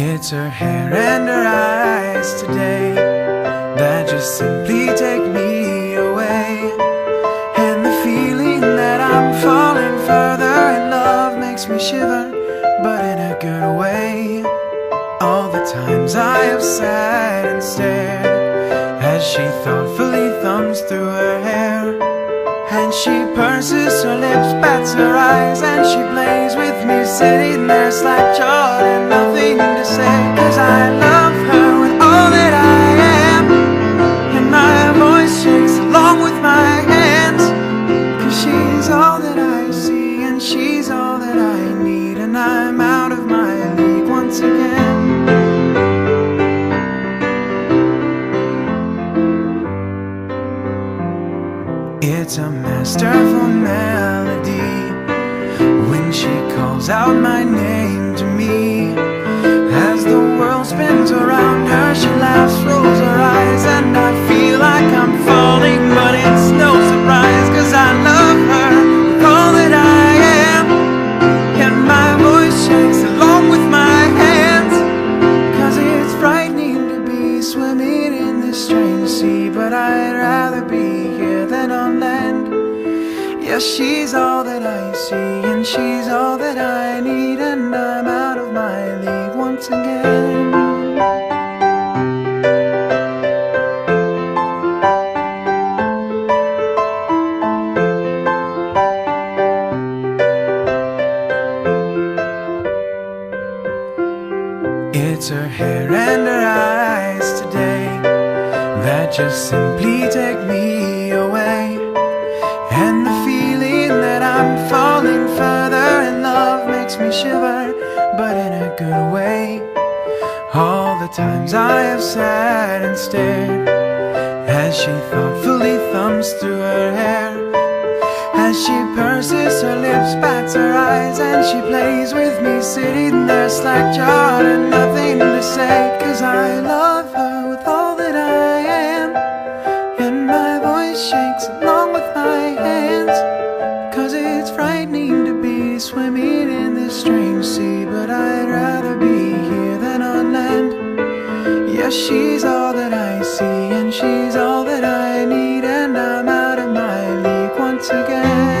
It's her hair and her eyes today that just simply take me away. And the feeling that I'm falling further in love makes me shiver, but in a good way. All the times I have sat and stared as she thoughtfully thumbs through her hair. And she purses her lips, bats her eyes, and she plays with me, sitting there slack-jawed It's a masterful melody when she calls out my name to me. As the world spins around her, she laughs, rolls her eyes, and I feel like I'm falling, but it's no surprise, cause I love her with all that I am. And my voice shakes along with my hands, cause it's frightening to be swimming in strange sea, but I'd rather be here than on land. Yes, she's all that I see, and she's all that I need, and I'm out of my league once again. It's her hair and her eyes today just simply take me away. And the feeling that I'm falling further in love makes me shiver, but in a good way. All the times I have sat and stared as she thoughtfully thumbs through her hair. As she purses her lips, bats her eyes, and she plays with me, sitting there slack-jawed and nothing to say. Cause I love her It's frightening to be swimming in this strange sea, but I'd rather be here than on land. Yes, she's all that I see, and she's all that I need, and I'm out of my league once again.